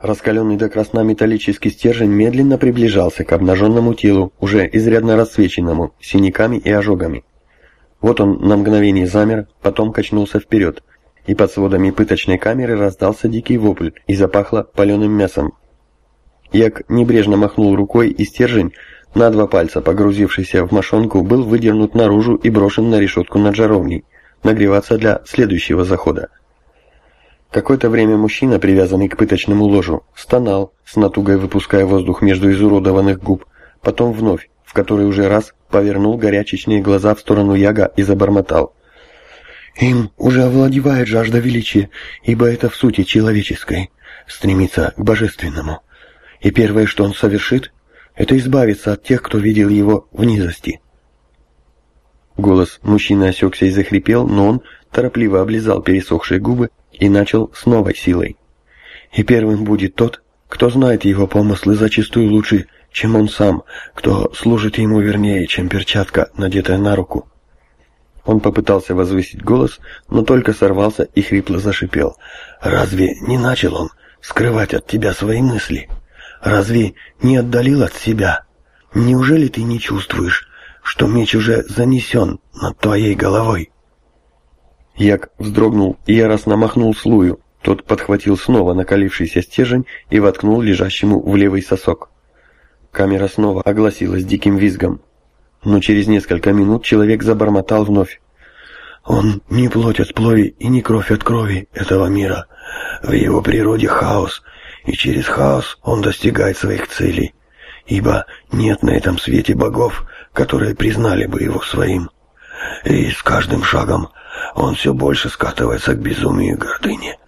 Раскаленный до красна металлический стержень медленно приближался к обнаженному телу, уже изрядно рассвеченному, синяками и ожогами. Вот он на мгновение замер, потом качнулся вперед, и под сводами пыточной камеры раздался дикий вопль и запахло паленым мясом. Як небрежно махнул рукой, и стержень, на два пальца погрузившийся в мошонку, был выдернут наружу и брошен на решетку над жаровней, нагреваться для следующего захода. Какое-то время мужчина, привязанный к пыточному ложу, стонал, с натугой выпуская воздух между изуродованных губ, потом вновь, в который уже раз повернул горячечные глаза в сторону Яга и забормотал. «Им уже овладевает жажда величия, ибо это в сути человеческой, стремится к божественному. И первое, что он совершит, это избавиться от тех, кто видел его в низости». Голос мужчины осекся и захрипел, но он торопливо облизал пересохшие губы и начал с новой силой. И первым будет тот, кто знает его помыслы зачастую лучше, чем он сам, кто служит ему вернее, чем перчатка, надетая на руку. Он попытался возвысить голос, но только сорвался и хрипло зашипел. «Разве не начал он скрывать от тебя свои мысли? Разве не отдалил от себя? Неужели ты не чувствуешь, что меч уже занесен над твоей головой?» Як вздрогнул и яростно махнул слую. Тот подхватил снова накалившийся стержень и воткнул лежащему в левый сосок. Камера снова огласилась диким визгом. Но через несколько минут человек забормотал вновь. «Он не плоть от плови и не кровь от крови этого мира. В его природе хаос, и через хаос он достигает своих целей. Ибо нет на этом свете богов, которые признали бы его своим. И с каждым шагом он все больше скатывается к безумию и гордыне.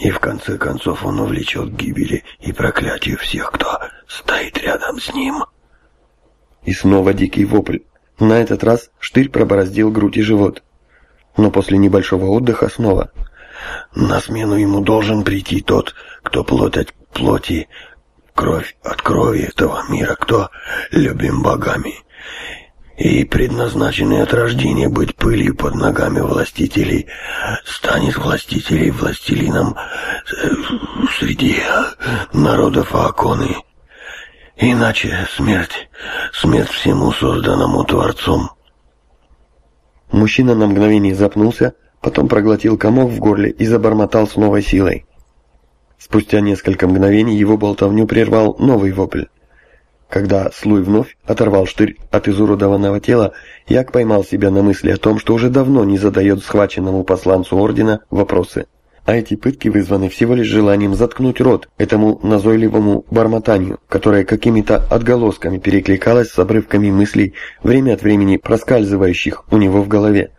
И в конце концов он увлечет к гибели и проклятию всех, кто стоит рядом с ним. И снова дикий вопль. На этот раз штырь пробороздил грудь и живот. Но после небольшого отдыха снова. На смену ему должен прийти тот, кто плоть от плоти, кровь от крови этого мира, кто любим богами и предназначенный от рождения быть пылью под ногами властителей, станет властителей властелином э, среди народов Ааконы. Иначе смерть, смерть всему созданному Творцом. Мужчина на мгновение запнулся, потом проглотил комок в горле и забормотал с новой силой. Спустя несколько мгновений его болтовню прервал новый вопль. Когда Слуй вновь оторвал штырь от изуродованного тела, Як поймал себя на мысли о том, что уже давно не задает схваченному посланцу Ордена вопросы. А эти пытки вызваны всего лишь желанием заткнуть рот этому назойливому бормотанию, которое какими-то отголосками перекликалось с обрывками мыслей, время от времени проскальзывающих у него в голове.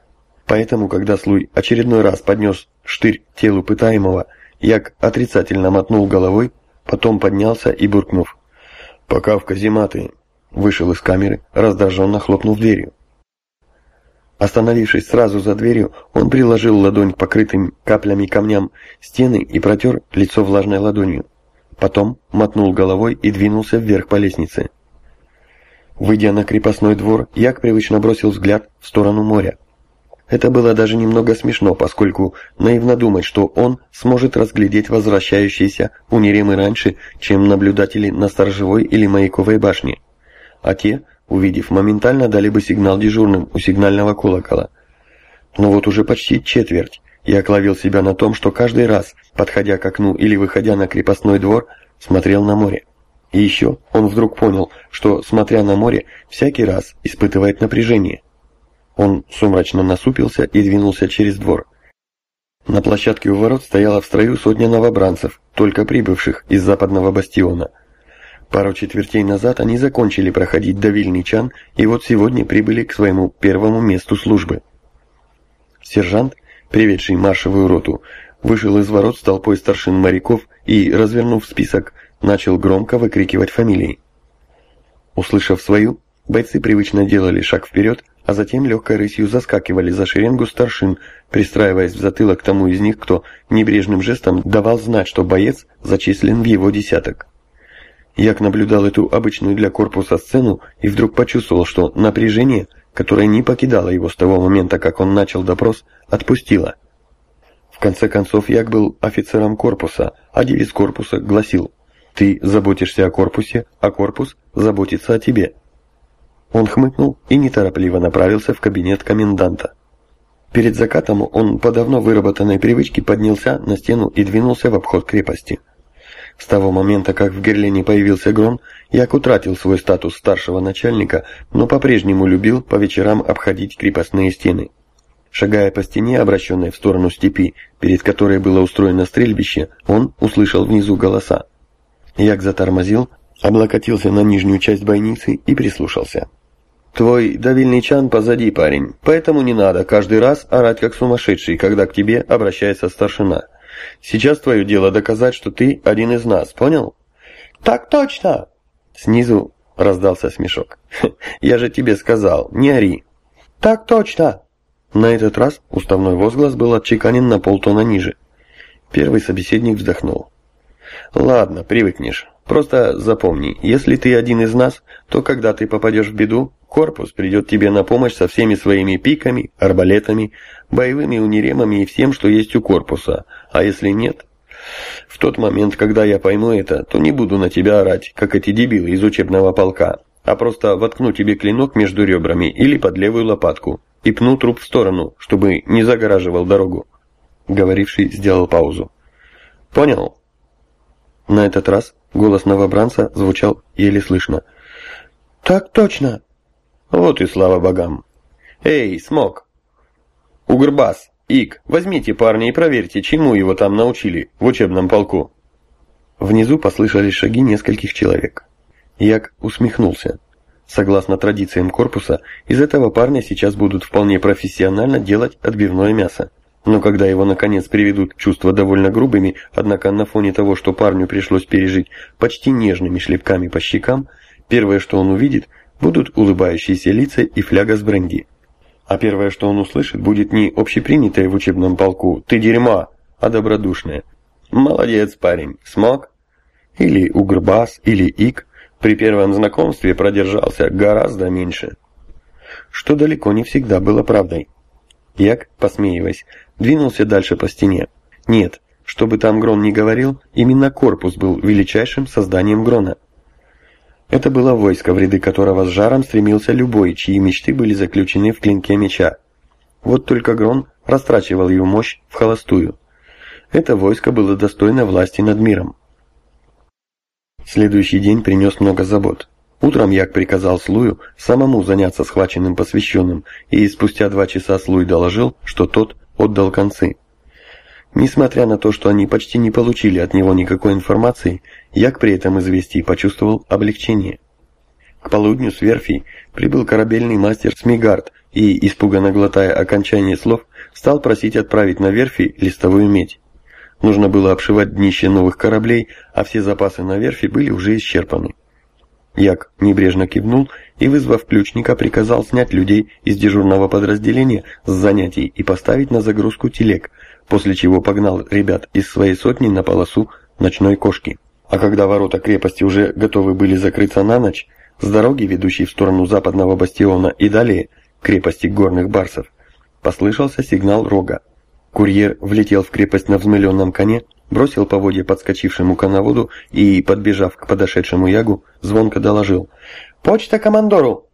Поэтому, когда Слуй очередной раз поднес штырь телу пытаемого, Як отрицательно мотнул головой, потом поднялся и буркнув «Пока в казематы!» Вышел из камеры, раздраженно хлопнув дверью. Остановившись сразу за дверью, он приложил ладонь к покрытым каплями камням стены и протер лицо влажной ладонью. Потом мотнул головой и двинулся вверх по лестнице. Выйдя на крепостной двор, Як привычно бросил взгляд в сторону моря. Это было даже немного смешно, поскольку наивно думать, что он сможет разглядеть возвращающиеся униремы раньше, чем наблюдатели на сторожевой или маяковой башне. А те, увидев, моментально дали бы сигнал дежурным у сигнального колокола. Но вот уже почти четверть. Я ловил себя на том, что каждый раз, подходя к окну или выходя на крепостной двор, смотрел на море. И еще он вдруг понял, что, смотря на море, всякий раз испытывает напряжение – он сумрачно насупился и двинулся через двор. На площадке у ворот стояла в строю сотня новобранцев, только прибывших из западного бастиона. Пару четвертей назад они закончили проходить до Вильничан и вот сегодня прибыли к своему первому месту службы. Сержант, приведший маршевую роту, вышел из ворот с толпой старшин моряков и, развернув список, начал громко выкрикивать фамилии. Услышав свою, бойцы привычно делали шаг вперед, а затем легкой рысью заскакивали за шеренгу старшин, пристраиваясь в затылок тому из них, кто небрежным жестом давал знать, что боец зачислен в его десяток. Як наблюдал эту обычную для корпуса сцену и вдруг почувствовал, что напряжение, которое не покидало его с того момента, как он начал допрос, отпустило. В конце концов, Як был офицером корпуса, а девиз корпуса гласил «Ты заботишься о корпусе, а корпус заботится о тебе». Он хмыкнул и неторопливо направился в кабинет коменданта. Перед закатом он по давно выработанной привычке поднялся на стену и двинулся в обход крепости. С того момента, как в Герлене появился Грон, Як утратил свой статус старшего начальника, но по-прежнему любил по вечерам обходить крепостные стены. Шагая по стене, обращенной в сторону степи, перед которой было устроено стрельбище, он услышал внизу голоса. Як затормозил, облокотился на нижнюю часть бойницы и прислушался. Твой давильный чан позади, парень, поэтому не надо каждый раз орать как сумасшедший, когда к тебе обращается старшина. Сейчас твое дело доказать, что ты один из нас, понял? Так точно! Снизу раздался смешок. Я же тебе сказал, не ори. Так точно! На этот раз уставной возглас был отчеканен на полтона ниже. Первый собеседник вздохнул. «Ладно, привыкнешь. Просто запомни, если ты один из нас, то когда ты попадешь в беду, корпус придет тебе на помощь со всеми своими пиками, арбалетами, боевыми униремами и всем, что есть у корпуса. А если нет? В тот момент, когда я пойму это, то не буду на тебя орать, как эти дебилы из учебного полка, а просто воткну тебе клинок между ребрами или под левую лопатку и пну труп в сторону, чтобы не загораживал дорогу. Говоривший сделал паузу. Понял? На этот раз голос новобранца звучал еле слышно. «Так точно!» «Вот и слава богам!» «Эй, Смок!» «Угрбас! Ик, возьмите парня и проверьте, чему его там научили в учебном полку!» Внизу послышались шаги нескольких человек. Як усмехнулся. Согласно традициям корпуса, из этого парня сейчас будут вполне профессионально делать отбивное мясо. Но когда его наконец приведут чувства довольно грубыми, однако на фоне того, что парню пришлось пережить почти нежными шлепками по щекам, первое, что он увидит, будут улыбающиеся лица и фляга с бренди. А первое, что он услышит, будет не общепринятое в учебном полку «ты дерьма», а добродушное «молодец, парень, смог?» Или «угрбас», или «ик» при первом знакомстве продержался гораздо меньше. Что далеко не всегда было правдой. Як, посмеиваясь, двинулся дальше по стене. Нет, что бы там Грон ни говорил, именно корпус был величайшим созданием Грона. Это было войско, в ряды которого с жаром стремился любой, чьи мечты были заключены в клинке меча. Вот только Грон растрачивал его мощь в холостую. Это войско было достойно власти над миром. Следующий день принес много забот. Утром Як приказал Слую самому заняться схваченным посвященным, и спустя два часа Слуй доложил, что тот отдал концы. Несмотря на то, что они почти не получили от него никакой информации, Як при этом известии почувствовал облегчение. К полудню с верфи прибыл корабельный мастер Смигард и, испуганно глотая окончание слов, стал просить отправить на верфи листовую медь. Нужно было обшивать днище новых кораблей, а все запасы на верфи были уже исчерпаны. Як небрежно кивнул и, вызвав ключника, приказал снять людей из дежурного подразделения с занятий и поставить на загрузку телег, после чего погнал ребят из своей сотни на полосу ночной кошки. А когда ворота крепости уже готовы были закрыться на ночь, с дороги, ведущей в сторону западного бастиона и далее, крепости горных барсов, послышался сигнал рога. Курьер влетел в крепость на взмыленном коне, бросил поводья подскочившему коноводу и, подбежав к подошедшему Ягу, звонко доложил. «Почта командору!»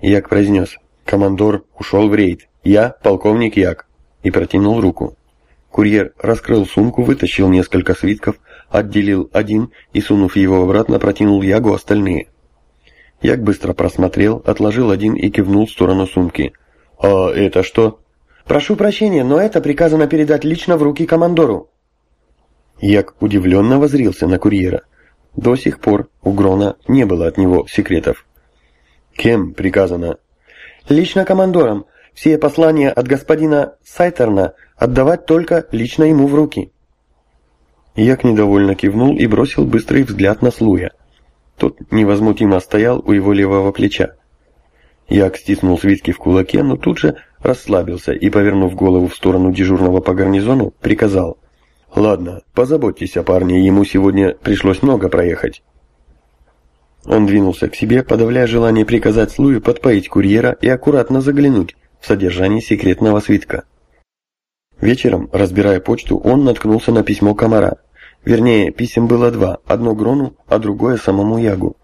Як произнес. «Командор ушел в рейд. Я полковник Як». И протянул руку. Курьер раскрыл сумку, вытащил несколько свитков, отделил один и, сунув его обратно, протянул Ягу остальные. Як быстро просмотрел, отложил один и кивнул в сторону сумки. «А это что?» «Прошу прощения, но это приказано передать лично в руки командору». Як удивленно возрился на курьера. До сих пор у Грона не было от него секретов. «Кем приказано?» «Лично командором. Все послания от господина Сайтерна отдавать только лично ему в руки». Як недовольно кивнул и бросил быстрый взгляд на Слуя. Тот невозмутимо стоял у его левого плеча. Як стиснул свитки в кулаке, но тут же расслабился и, повернув голову в сторону дежурного по гарнизону, приказал «Ладно, позаботьтесь о парне, ему сегодня пришлось много проехать». Он двинулся к себе, подавляя желание приказать Слую подпоить курьера и аккуратно заглянуть в содержание секретного свитка. Вечером, разбирая почту, он наткнулся на письмо комара. Вернее, писем было два, одно Грону, а другое самому Ягу.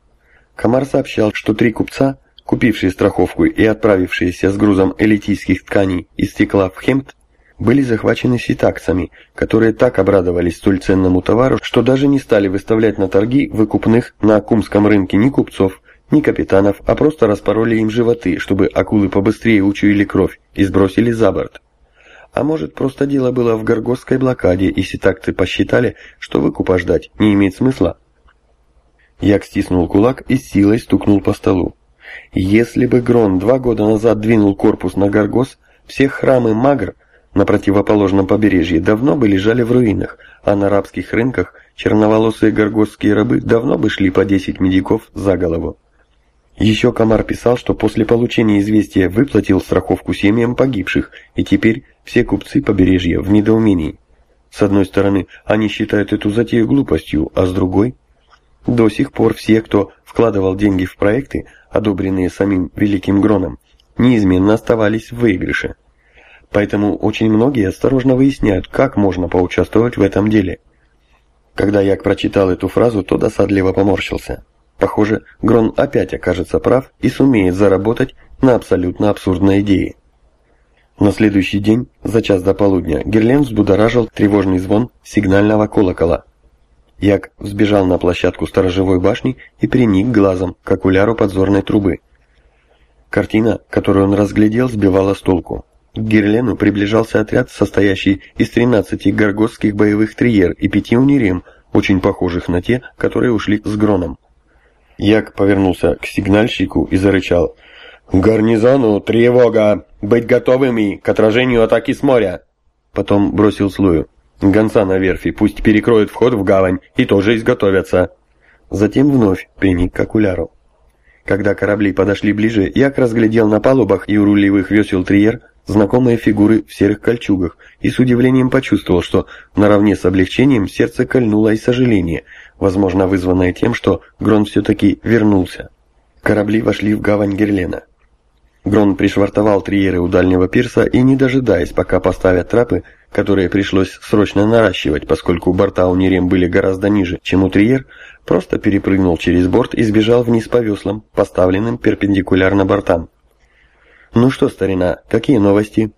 Комар сообщал, что три купца, купившие страховку и отправившиеся с грузом элитийских тканей из стекла в Хемт, были захвачены ситакцами, которые так обрадовались столь ценному товару, что даже не стали выставлять на торги выкупных на Акумском рынке ни купцов, ни капитанов, а просто распороли им животы, чтобы акулы побыстрее учуяли кровь и сбросили за борт. А может, просто дело было в Горгосской блокаде, и ситакцы посчитали, что выкупа ждать не имеет смысла? Як стиснул кулак и силой стукнул по столу. Если бы Грон два года назад двинул корпус на Горгос, все храмы Магр на противоположном побережье давно бы лежали в руинах, а на арабских рынках черноволосые горгосские рабы давно бы шли по 10 медиков за голову. Еще Комар писал, что после получения известия выплатил страховку семьям погибших, и теперь все купцы побережья в недоумении. С одной стороны, они считают эту затею глупостью, а с другой... До сих пор все, кто вкладывал деньги в проекты, одобренные самим Великим Гроном, неизменно оставались в выигрыше. Поэтому очень многие осторожно выясняют, как можно поучаствовать в этом деле. Когда я прочитал эту фразу, то досадливо поморщился. Похоже, Грон опять окажется прав и сумеет заработать на абсолютно абсурдной идее. На следующий день, за час до полудня, Герлен взбудоражил тревожный звон сигнального колокола. Як взбежал на площадку сторожевой башни и приник глазом к окуляру подзорной трубы. Картина, которую он разглядел, сбивала с толку. К Герлену приближался отряд, состоящий из 13 горгосских боевых триер и пяти унирем, очень похожих на те, которые ушли с Гроном. Як повернулся к сигнальщику и зарычал. «Гарнизону, тревога! Быть готовыми к отражению атаки с моря!» Потом бросил слую. «Гонца на верфи, пусть перекроют вход в гавань и тоже изготовятся!» Затем вновь приник к окуляру. Когда корабли подошли ближе, Як разглядел на палубах и у рулевых весел Триер знакомые фигуры в серых кольчугах и с удивлением почувствовал, что наравне с облегчением сердце кольнуло и сожаление, возможно вызванное тем, что Грон все-таки вернулся. Корабли вошли в гавань Герлена. Грон пришвартовал триеры у дальнего пирса и, не дожидаясь, пока поставят трапы, которые пришлось срочно наращивать, поскольку борта у Нерем были гораздо ниже, чем у триер, просто перепрыгнул через борт и сбежал вниз по веслам, поставленным перпендикулярно бортам. «Ну что, старина, какие новости?»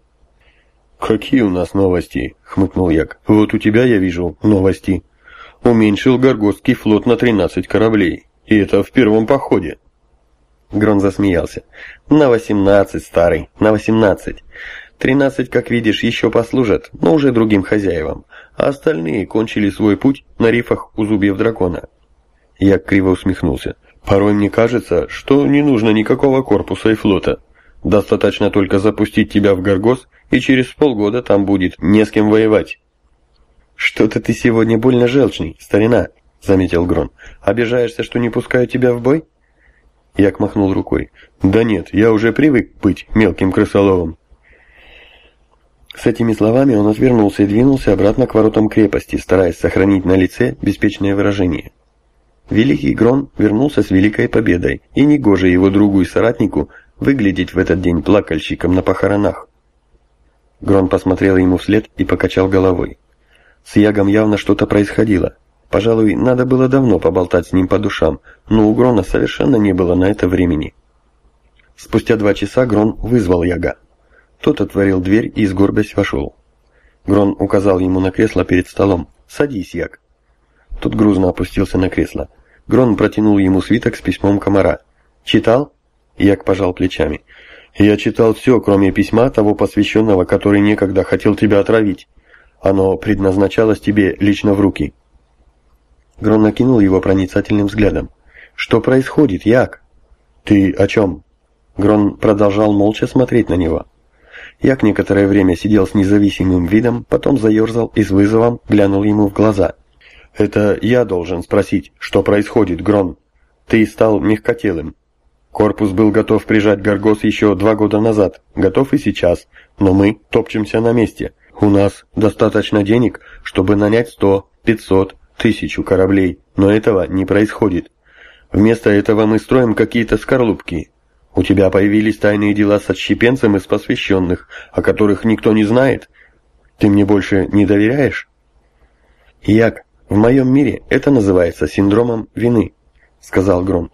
«Какие у нас новости?» — хмыкнул Як. «Вот у тебя, я вижу, новости. Уменьшил Горгостский флот на 13 кораблей. И это в первом походе». Грон засмеялся. «На 18, старый, на 18. 13, как видишь, еще послужат, но уже другим хозяевам, а остальные кончили свой путь на рифах у зубьев дракона». Як криво усмехнулся. «Порой мне кажется, что не нужно никакого корпуса и флота». Достаточно только запустить тебя в Гаргос, и через полгода там будет не с кем воевать. Что-то ты сегодня больно желчный, старина, заметил Грон. Обижаешься, что не пускаю тебя в бой? Як махнул рукой. Да нет, я уже привык быть мелким крысоловом. С этими словами он отвернулся и двинулся обратно к воротам крепости, стараясь сохранить на лице беспечное выражение. Великий Грон вернулся с великой победой, и негоже его другу и соратнику выглядеть в этот день плакальщиком на похоронах. Грон посмотрел ему вслед и покачал головой. С Ягом явно что-то происходило. Пожалуй, надо было давно поболтать с ним по душам, но у Грона совершенно не было на это времени. Спустя два часа Грон вызвал Яга. Тот отворил дверь и, сгорбясь, вошел. Грон указал ему на кресло перед столом. «Садись, Яг». Тот грузно опустился на кресло. Грон протянул ему свиток с письмом комара. «Читал?» Як пожал плечами. «Я читал все, кроме письма того посвященного, который некогда хотел тебя отравить. Оно предназначалось тебе лично в руки». Грон накинул его проницательным взглядом. «Что происходит, Як?» «Ты о чем?» Грон продолжал молча смотреть на него. Як некоторое время сидел с независимым видом, потом заерзал и с вызовом глянул ему в глаза. «Это я должен спросить, что происходит, Грон? Ты стал мягкотелым, Корпус был готов прижать Гаргос еще два года назад, готов и сейчас, но мы топчемся на месте. У нас достаточно денег, чтобы нанять сто, пятьсот, тысячу кораблей, но этого не происходит. Вместо этого мы строим какие-то скорлупки. У тебя появились тайные дела с отщепенцем из посвященных, о которых никто не знает. Ты мне больше не доверяешь? Як, в моем мире это называется синдромом вины, сказал Гром.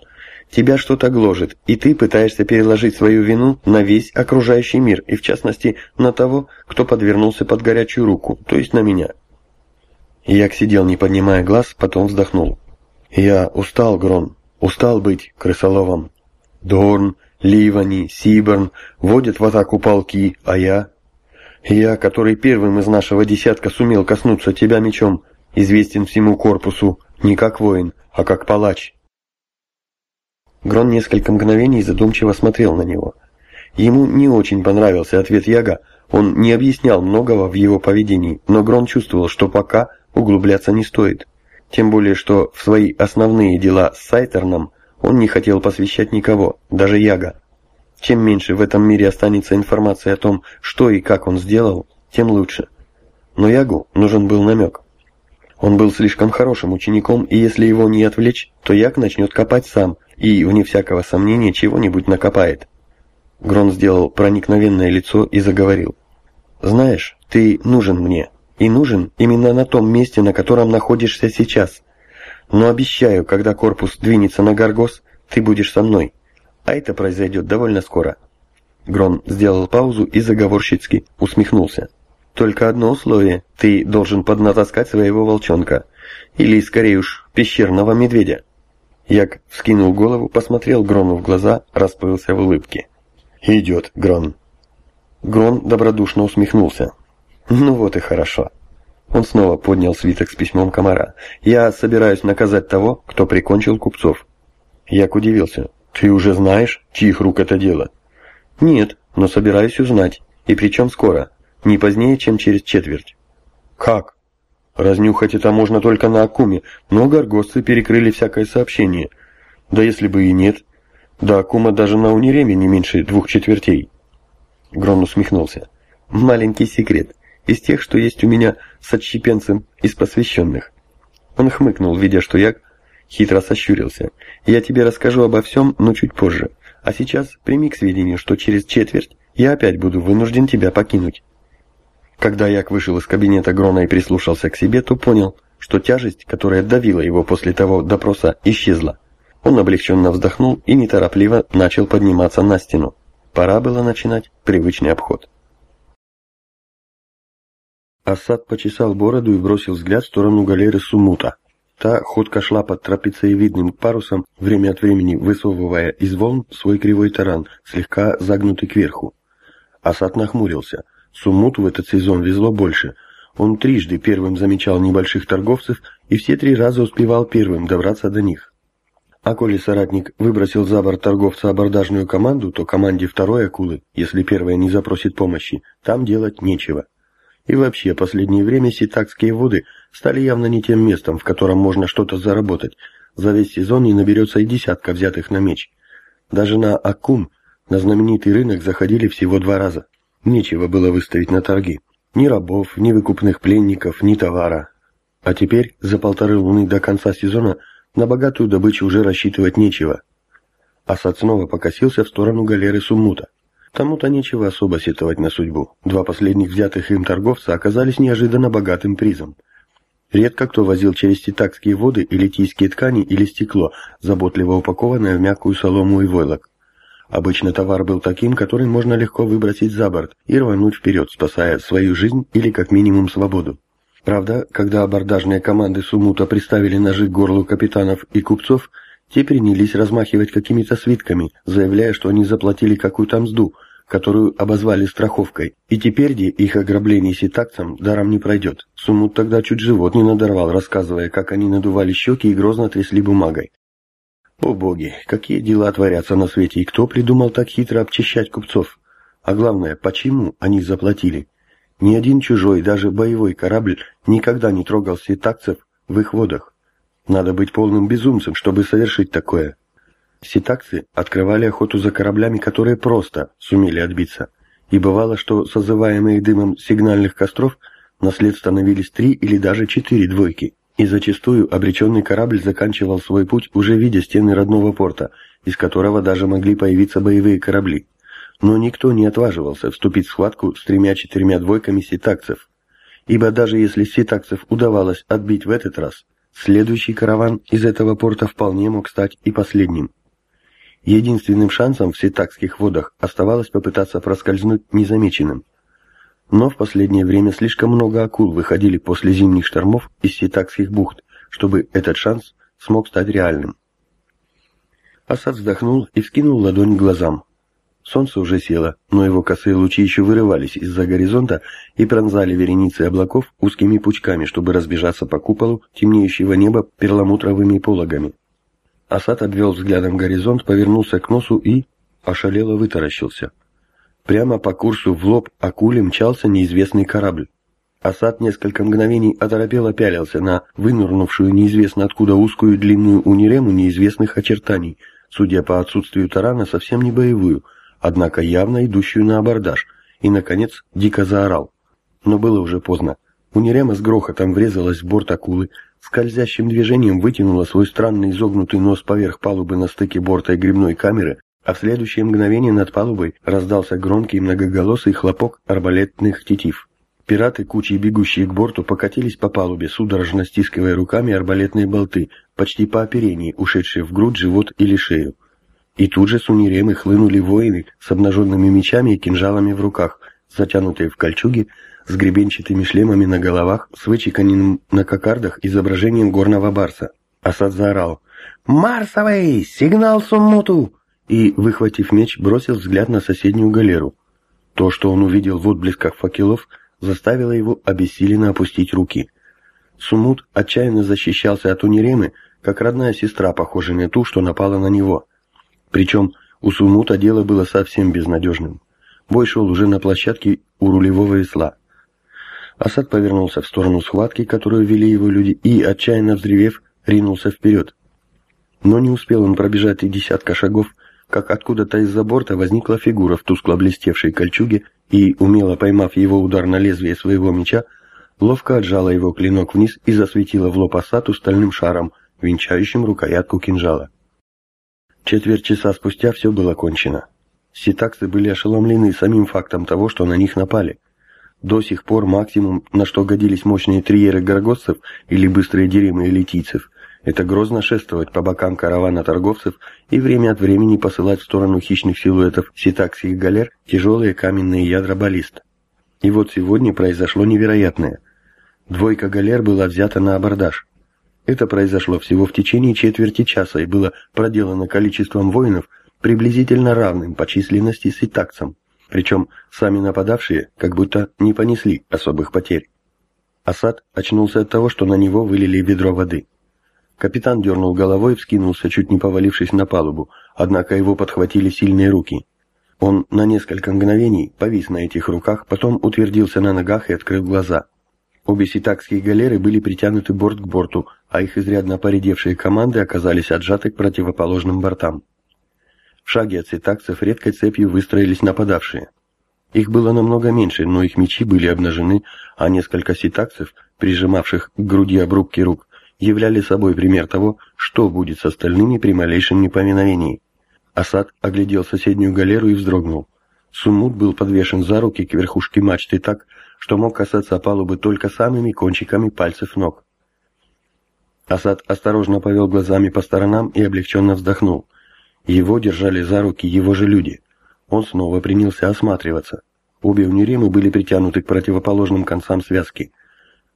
Тебя что-то гложет, и ты пытаешься переложить свою вину на весь окружающий мир, и в частности на того, кто подвернулся под горячую руку, то есть на меня. Як сидел, не поднимая глаз, потом вздохнул. «Я устал, Грон, устал быть крысоловом. Дорн, Ливани, Сиберн водят в атаку полки, а я... Я, который первым из нашего десятка сумел коснуться тебя мечом, известен всему корпусу не как воин, а как палач». Грон несколько мгновений задумчиво смотрел на него. Ему не очень понравился ответ Яга, он не объяснял многого в его поведении, но Грон чувствовал, что пока углубляться не стоит. Тем более, что в свои основные дела с Сайтерном он не хотел посвящать никого, даже Яга. Чем меньше в этом мире останется информации о том, что и как он сделал, тем лучше. Но Ягу нужен был намек. Он был слишком хорошим учеником, и если его не отвлечь, то Яг начнет копать сам, и, вне всякого сомнения, чего-нибудь накопает. Грон сделал проникновенное лицо и заговорил. «Знаешь, ты нужен мне, и нужен именно на том месте, на котором находишься сейчас. Но обещаю, когда корпус двинется на Гаргос, ты будешь со мной. А это произойдет довольно скоро». Грон сделал паузу и заговорщицки усмехнулся. «Только одно условие. Ты должен поднатаскать своего волчонка. Или, скорее уж, пещерного медведя». Як вскинул голову, посмотрел Грону в глаза, расплылся в улыбке. «Идет, Грон». Грон добродушно усмехнулся. «Ну вот и хорошо». Он снова поднял свиток с письмом комара. «Я собираюсь наказать того, кто прикончил купцов». Як удивился. «Ты уже знаешь, чьих рук это дело?» «Нет, но собираюсь узнать. И причем скоро. Не позднее, чем через четверть». «Как?» «Разнюхать это можно только на Акуме, но горгосцы перекрыли всякое сообщение. Да если бы и нет. Да Акума даже на Униреме не меньше двух четвертей». Грон усмехнулся. «Маленький секрет из тех, что есть у меня с отщепенцем из посвященных. Он хмыкнул, видя, что я хитро сощурился. Я тебе расскажу обо всем, но чуть позже. А сейчас прими к сведению, что через четверть я опять буду вынужден тебя покинуть. Когда Як вышел из кабинета Грона и прислушался к себе, то понял, что тяжесть, которая давила его после того допроса, исчезла. Он облегченно вздохнул и неторопливо начал подниматься на стену. Пора было начинать привычный обход. Асад почесал бороду и бросил взгляд в сторону галеры Сумута. Та ходко шла под трапециевидным парусом, время от времени высовывая из волн свой кривой таран, слегка загнутый кверху. Асад нахмурился. Сумуту в этот сезон везло больше. Он трижды первым замечал небольших торговцев и все три раза успевал первым добраться до них. А коли соратник выбросил за борт торговца абордажную команду, то команде второй акулы, если первая не запросит помощи, там делать нечего. И вообще, последнее время ситакские воды стали явно не тем местом, в котором можно что-то заработать. За весь сезон не наберется и десятка взятых на меч. Даже на Акум, на знаменитый рынок, заходили всего два раза. Нечего было выставить на торги. Ни рабов, ни выкупных пленников, ни товара. А теперь, за полторы луны до конца сезона, на богатую добычу уже рассчитывать нечего. Асад снова покосился в сторону галеры Суммута. Тому-то нечего особо сетовать на судьбу. Два последних взятых им торговца оказались неожиданно богатым призом. Редко кто возил через титакские воды или литийские ткани или стекло, заботливо упакованное в мягкую солому и войлок. Обычно товар был таким, который можно легко выбросить за борт и рвануть вперед, спасая свою жизнь или как минимум свободу. Правда, когда абордажные команды Сумута приставили ножи к горлу капитанов и купцов, те принялись размахивать какими-то свитками, заявляя, что они заплатили какую-то мзду, которую обозвали страховкой, и теперь де их ограбление ситакцам даром не пройдет. Сумут тогда чуть живот не надорвал, рассказывая, как они надували щеки и грозно трясли бумагой. О боги, какие дела творятся на свете, и кто придумал так хитро обчищать купцов? А главное, почему они заплатили? Ни один чужой, даже боевой корабль никогда не трогал ситакцев в их водах. Надо быть полным безумцем, чтобы совершить такое. Ситакцы открывали охоту за кораблями, которые просто сумели отбиться. И бывало, что созываемые дымом сигнальных костров на след становились три или даже четыре двойки. И зачастую обреченный корабль заканчивал свой путь, уже видя стены родного порта, из которого даже могли появиться боевые корабли. Но никто не отваживался вступить в схватку с тремя-четырьмя двойками ситакцев. ибо даже если ситакцев удавалось отбить в этот раз, следующий караван из этого порта вполне мог стать и последним. Единственным шансом в ситакских водах оставалось попытаться проскользнуть незамеченным. Но в последнее время слишком много акул выходили после зимних штормов из ситакских бухт, чтобы этот шанс смог стать реальным. Асад вздохнул и вскинул ладонь к глазам. Солнце уже село, но его косые лучи еще вырывались из-за горизонта и пронзали вереницы облаков узкими пучками, чтобы разбежаться по куполу темнеющего неба перламутровыми пологами. Асад обвел взглядом горизонт, повернулся к носу и... ошалело вытаращился. Прямо по курсу в лоб акуле мчался неизвестный корабль. Асад несколько мгновений оторопело пялился на вынурнувшую неизвестно откуда узкую длинную унирему неизвестных очертаний, судя по отсутствию тарана, совсем не боевую — однако явно идущую на абордаж, и, наконец, дико заорал. Но было уже поздно. Унирема с грохотом врезалась в борт акулы, скользящим движением вытянула свой странный изогнутый нос поверх палубы на стыке борта и грибной камеры, а в следующее мгновение над палубой раздался громкий многоголосый хлопок арбалетных тетив. Пираты, кучей бегущие к борту, покатились по палубе, судорожно стискивая руками арбалетные болты, почти по оперении, ушедшие в грудь, живот или шею. И тут же с Униремы хлынули воины с обнаженными мечами и кинжалами в руках, затянутые в кольчуги, с гребенчатыми шлемами на головах, с вычеканенным на кокардах изображением горного барса. Асад заорал «Марсовый! Сигнал Суммуту!» И, выхватив меч, бросил взгляд на соседнюю галеру. То, что он увидел в отблесках факелов, заставило его обессиленно опустить руки. Сумут отчаянно защищался от Униремы, как родная сестра, похожая на ту, что напала на него – причем у Сумута дело было совсем безнадежным. Бой шел уже на площадке у рулевого весла. Асад повернулся в сторону схватки, которую вели его люди, и, отчаянно взревев, ринулся вперед. Но не успел он пробежать и десятка шагов, как откуда-то из-за борта возникла фигура в тускло блестевшей кольчуге и, умело поймав его удар на лезвие своего меча, ловко отжала его клинок вниз и засветила в лоб Асату стальным шаром, венчающим рукоятку кинжала. Четверть часа спустя все было кончено. Ситаксы были ошеломлены самим фактом того, что на них напали. До сих пор максимум, на что годились мощные триеры горгостцев или быстрые деремы элитийцев, это грозно шествовать по бокам каравана торговцев и время от времени посылать в сторону хищных силуэтов ситакских галер тяжелые каменные ядра баллист. И вот сегодня произошло невероятное. Двойка галер была взята на абордаж. Это произошло всего в течение четверти часа и было проделано количеством воинов, приблизительно равным по численности с причем сами нападавшие как будто не понесли особых потерь. Асад очнулся от того, что на него вылили ведро воды. Капитан дернул головой и вскинулся, чуть не повалившись на палубу, однако его подхватили сильные руки. Он на несколько мгновений повис на этих руках, потом утвердился на ногах и открыл глаза – Обе ситакские галеры были притянуты борт к борту, а их изрядно поредевшие команды оказались отжаты к противоположным бортам. В шаге от ситакцев редкой цепью выстроились нападавшие. Их было намного меньше, но их мечи были обнажены, а несколько ситакцев, прижимавших к груди обрубки рук, являли собой пример того, что будет с остальными при малейшем непоминовении. Асад оглядел соседнюю галеру и вздрогнул. Сумут был подвешен за руки к верхушке мачты так, что мог касаться палубы только самыми кончиками пальцев ног. Асад осторожно повел глазами по сторонам и облегченно вздохнул. Его держали за руки его же люди. Он снова принялся осматриваться. Обе униримы были притянуты к противоположным концам связки.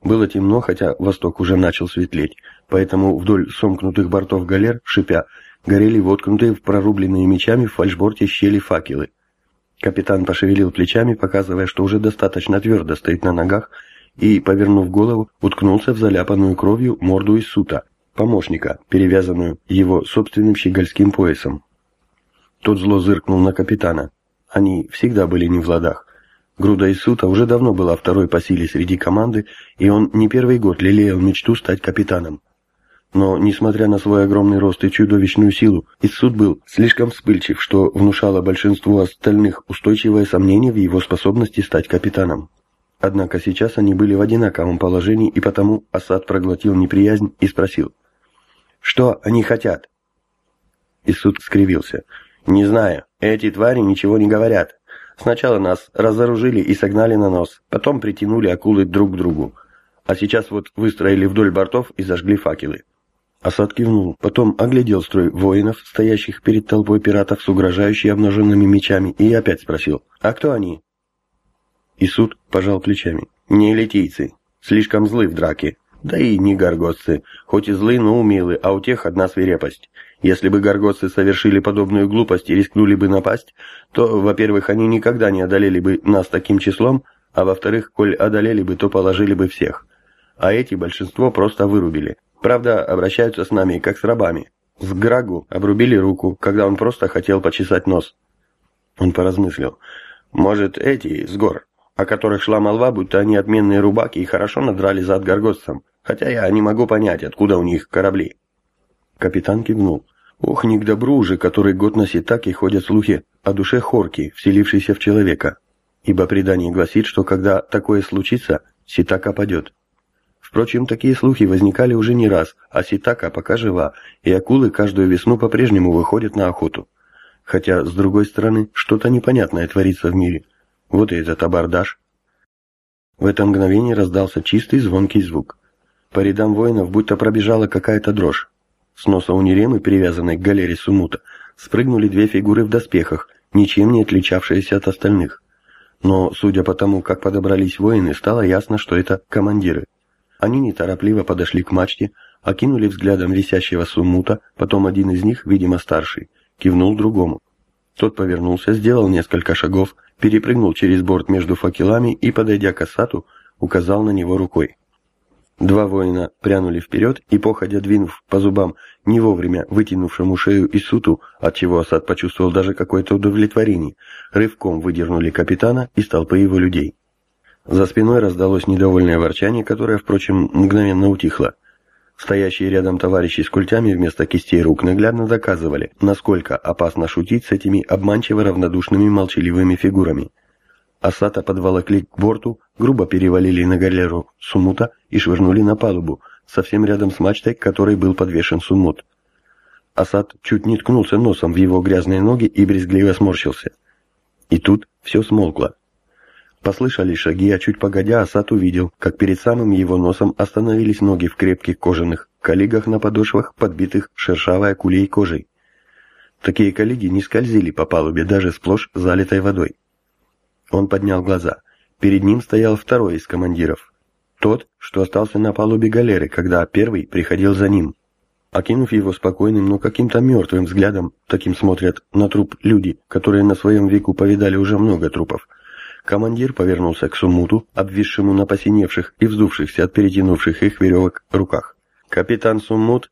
Было темно, хотя восток уже начал светлеть, поэтому вдоль сомкнутых бортов галер, шипя, горели воткнутые в прорубленные мечами в фальшборте щели факелы. Капитан пошевелил плечами, показывая, что уже достаточно твердо стоит на ногах, и, повернув голову, уткнулся в заляпанную кровью морду из сута, помощника, перевязанную его собственным щегольским поясом. Тот зло зыркнул на капитана. Они всегда были не в ладах. Груда из сута уже давно была второй по силе среди команды, и он не первый год лелеял мечту стать капитаном. Но, несмотря на свой огромный рост и чудовищную силу, Иссуд был слишком вспыльчив, что внушало большинству остальных устойчивое сомнение в его способности стать капитаном. Однако сейчас они были в одинаковом положении, и потому Асад проглотил неприязнь и спросил. «Что они хотят?» Иссуд скривился. «Не знаю. Эти твари ничего не говорят. Сначала нас разоружили и согнали на нос, потом притянули акулы друг к другу. А сейчас вот выстроили вдоль бортов и зажгли факелы. Асад кивнул, потом оглядел строй воинов, стоящих перед толпой пиратов с угрожающими обнаженными мечами, и опять спросил, «А кто они?» Исуд пожал плечами. «Не литийцы. Слишком злы в драке. Да и не горгостцы. Хоть и злы, но умелы, а у тех одна свирепость. Если бы горгостцы совершили подобную глупость и рискнули бы напасть, то, во-первых, они никогда не одолели бы нас таким числом, а во-вторых, коль одолели бы, то положили бы всех. А эти большинство просто вырубили. Правда, обращаются с нами, как с рабами. С Грагу обрубили руку, когда он просто хотел почесать нос. Он поразмыслил. Может, эти, с гор, о которых шла молва, будто они отменные рубаки и хорошо надрали зад горгостцам, хотя я не могу понять, откуда у них корабли. Капитан кивнул. Ох, не к добру уже, который год на Ситаке ходят слухи о душе Хорки, вселившейся в человека. Ибо предание гласит, что когда такое случится, Ситака падет. Впрочем, такие слухи возникали уже не раз, а Ситака пока жива, и акулы каждую весну по-прежнему выходят на охоту. Хотя, с другой стороны, что-то непонятное творится в мире. Вот и этот абордаж. В это мгновение раздался чистый звонкий звук. По рядам воинов будто пробежала какая-то дрожь. С носа униремы, привязанной к галере Сумута, спрыгнули две фигуры в доспехах, ничем не отличавшиеся от остальных. Но, судя по тому, как подобрались воины, стало ясно, что это командиры. Они неторопливо подошли к мачте, окинули взглядом висящего Сумута, потом один из них, видимо старший, кивнул другому. Тот повернулся, сделал несколько шагов, перепрыгнул через борт между факелами и, подойдя к Асату, указал на него рукой. Два воина прянули вперед и, походя двинув по зубам не вовремя вытянувшему шею Исуту, отчего Асад почувствовал даже какое-то удовлетворение, рывком выдернули капитана из толпы его людей. За спиной раздалось недовольное ворчание, которое, впрочем, мгновенно утихло. Стоящие рядом товарищи с культями вместо кистей рук наглядно доказывали, насколько опасно шутить с этими обманчиво равнодушными молчаливыми фигурами. Асата подволокли к борту, грубо перевалили на галеру Сумута и швырнули на палубу, совсем рядом с мачтой, к которой был подвешен Сумут. Асад чуть не ткнулся носом в его грязные ноги и брезгливо сморщился. И тут все смолкло. Послышались шаги, а чуть погодя Асад увидел, как перед самым его носом остановились ноги в крепких кожаных коллигах на подошвах, подбитых шершавой акулей кожей. Такие коллеги не скользили по палубе, даже сплошь залитой водой. Он поднял глаза. Перед ним стоял второй из командиров. Тот, что остался на палубе галеры, когда первый приходил за ним. Окинув его спокойным, но каким-то мертвым взглядом, таким смотрят на труп люди, которые на своем веку повидали уже много трупов, командир повернулся к Сумуту, обвисшему на посиневших и вздувшихся от перетянувших их веревок руках. «Капитан Сумут?»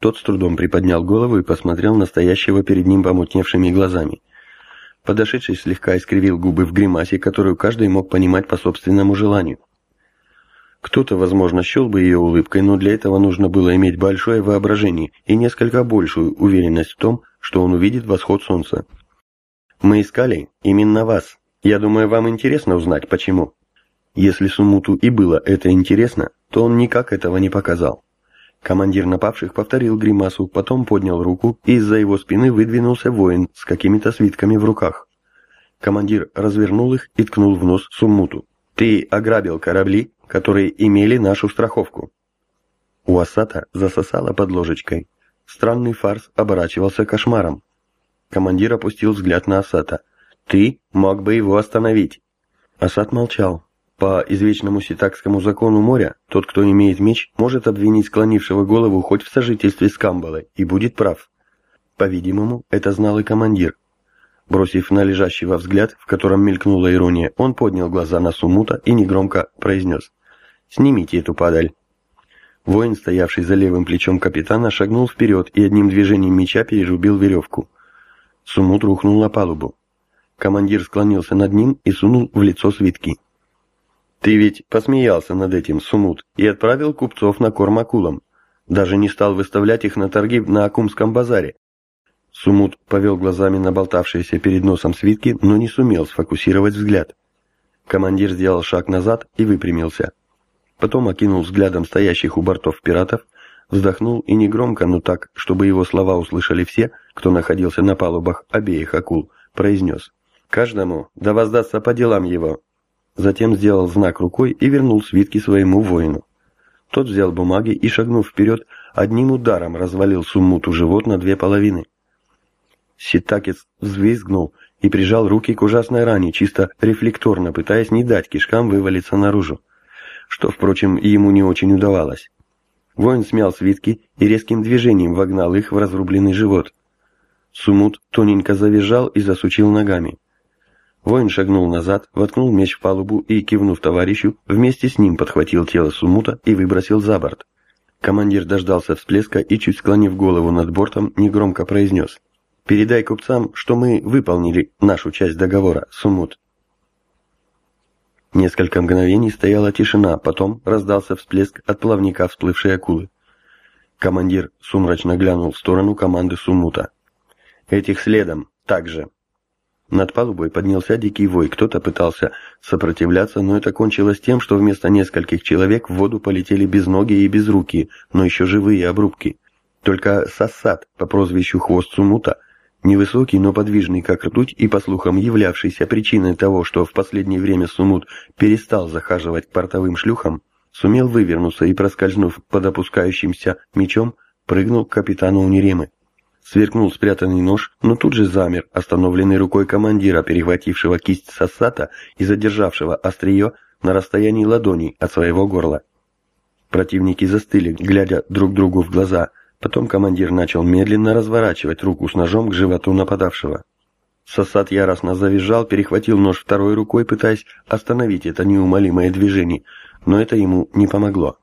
Тот с трудом приподнял голову и посмотрел на стоящего перед ним помутневшими глазами. Подошедший слегка искривил губы в гримасе, которую каждый мог понимать по собственному желанию. Кто-то, возможно, счел бы ее улыбкой, но для этого нужно было иметь большое воображение и несколько большую уверенность в том, что он увидит восход солнца. «Мы искали именно вас. Я думаю, вам интересно узнать, почему». Если Сумуту и было это интересно, то он никак этого не показал. Командир напавших повторил гримасу, потом поднял руку, и из-за его спины выдвинулся воин с какими-то свитками в руках. Командир развернул их и ткнул в нос Суммуту. «Ты ограбил корабли, которые имели нашу страховку». У Асата засосало под ложечкой. Странный фарс оборачивался кошмаром. Командир опустил взгляд на Асата. «Ты мог бы его остановить». Асат молчал. По извечному ситакскому закону моря, тот, кто имеет меч, может обвинить склонившего голову хоть в сожительстве с Камбалой, и будет прав. По-видимому, это знал и командир. Бросив на лежащего взгляд, в котором мелькнула ирония, он поднял глаза на Сумута и негромко произнес «Снимите эту падаль». Воин, стоявший за левым плечом капитана, шагнул вперед и одним движением меча перерубил веревку. Сумут рухнул на палубу. Командир склонился над ним и сунул в лицо свитки. Ты ведь посмеялся над этим, Сумут, и отправил купцов на корм акулам. Даже не стал выставлять их на торги на Акумском базаре. Сумут повел глазами на болтавшиеся перед носом свитки, но не сумел сфокусировать взгляд. Командир сделал шаг назад и выпрямился. Потом окинул взглядом стоящих у бортов пиратов, вздохнул и негромко, но так, чтобы его слова услышали все, кто находился на палубах обеих акул, произнес. Каждому да воздастся по делам его. Затем сделал знак рукой и вернул свитки своему воину. Тот взял бумаги и, шагнув вперед, одним ударом развалил суммуту живот на две половины. Ситакец взвизгнул и прижал руки к ужасной ране, чисто рефлекторно пытаясь не дать кишкам вывалиться наружу, что, впрочем, ему не очень удавалось. Воин смял свитки и резким движением вогнал их в разрубленный живот. Сумут тоненько завизжал и засучил ногами. Воин шагнул назад, воткнул меч в палубу и, кивнув товарищу, вместе с ним подхватил тело Сумута и выбросил за борт. Командир дождался всплеска и, чуть склонив голову над бортом, негромко произнес. «Передай купцам, что мы выполнили нашу часть договора, Сумут». Несколько мгновений стояла тишина, потом раздался всплеск от плавника всплывшей акулы. Командир сумрачно глянул в сторону команды Сумута. «Этих следом, также». Над палубой поднялся дикий вой, кто-то пытался сопротивляться, но это кончилось тем, что вместо нескольких человек в воду полетели без ноги и без руки, но еще живые обрубки. Только Сассат по прозвищу Хвост Сумута, невысокий, но подвижный как ртуть и, по слухам, являвшийся причиной того, что в последнее время Сумут перестал захаживать к портовым шлюхам, сумел вывернуться и, проскользнув под опускающимся мечом, прыгнул к капитану Униремы. Сверкнул спрятанный нож, но тут же замер, остановленный рукой командира, перехватившего кисть Сассата и задержавшего острие на расстоянии ладоней от своего горла. Противники застыли, глядя друг другу в глаза. Потом командир начал медленно разворачивать руку с ножом к животу нападавшего. Сосад яростно завизжал, перехватил нож второй рукой, пытаясь остановить это неумолимое движение, но это ему не помогло.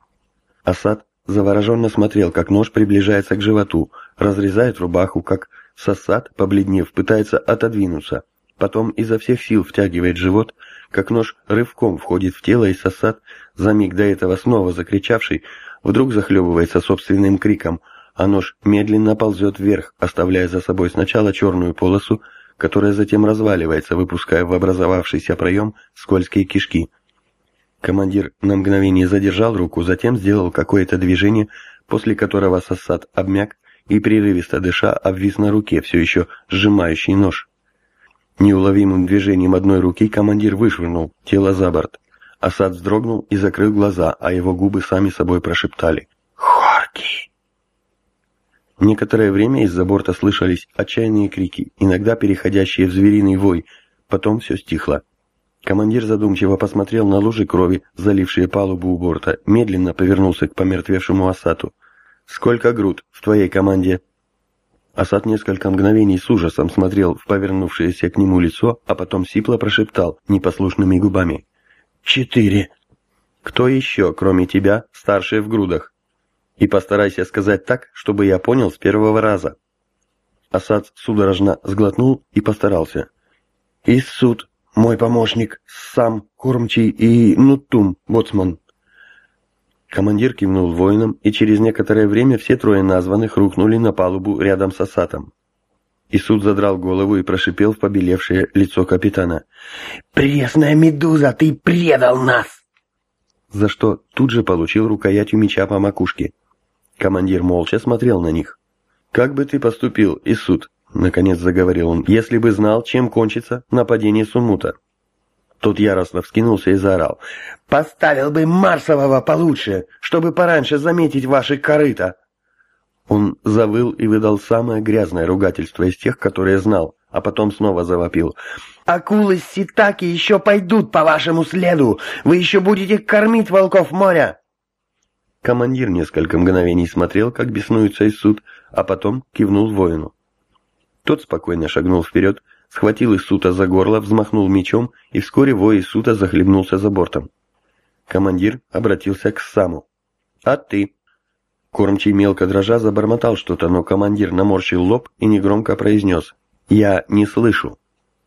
Асад завороженно смотрел, как нож приближается к животу, разрезает рубаху, как сосад, побледнев, пытается отодвинуться. Потом изо всех сил втягивает живот, как нож рывком входит в тело, и сосад, за миг до этого снова закричавший, вдруг захлебывается собственным криком, а нож медленно ползет вверх, оставляя за собой сначала черную полосу, которая затем разваливается, выпуская в образовавшийся проем скользкие кишки. Командир на мгновение задержал руку, затем сделал какое-то движение, после которого сосад обмяк и, прерывисто дыша, обвис на руке, все еще сжимающий нож. Неуловимым движением одной руки командир вышвырнул тело за борт. Асад вздрогнул и закрыл глаза, а его губы сами собой прошептали «Хорки!». Некоторое время из-за борта слышались отчаянные крики, иногда переходящие в звериный вой, потом все стихло. Командир задумчиво посмотрел на лужи крови, залившие палубу у борта, медленно повернулся к помертвевшему Асату. «Сколько груд в твоей команде?» Асад несколько мгновений с ужасом смотрел в повернувшееся к нему лицо, а потом сипло прошептал непослушными губами. «Четыре!» «Кто еще, кроме тебя, старший в грудах?» «И постарайся сказать так, чтобы я понял с первого раза». Асад судорожно сглотнул и постарался. «Иссуд, мой помощник, сам кормчий и Нутум, боцман». Командир кивнул воинам, и через некоторое время все трое названных рухнули на палубу рядом с Асатом. Исуд задрал голову и прошипел в побелевшее лицо капитана. «Пресная медуза, ты предал нас!» За что тут же получил рукоятью меча по макушке. Командир молча смотрел на них. «Как бы ты поступил, Исуд?» — наконец заговорил он, — «если бы знал, чем кончится нападение Сумута». Тот яростно вскинулся и заорал. «Поставил бы Марсового получше, чтобы пораньше заметить ваши корыта!» Он завыл и выдал самое грязное ругательство из тех, которые знал, а потом снова завопил. «Акулы Ситаки еще пойдут по вашему следу! Вы еще будете кормить волков моря!» Командир несколько мгновений смотрел, как беснуется Иссуд, а потом кивнул воину. Тот спокойно шагнул вперед, схватил Иссута за горло, взмахнул мечом, и вскоре вой Иссута захлебнулся за бортом. Командир обратился к Саму. «А ты?» Кормчий мелко дрожа забормотал что-то, но командир наморщил лоб и негромко произнес. «Я не слышу».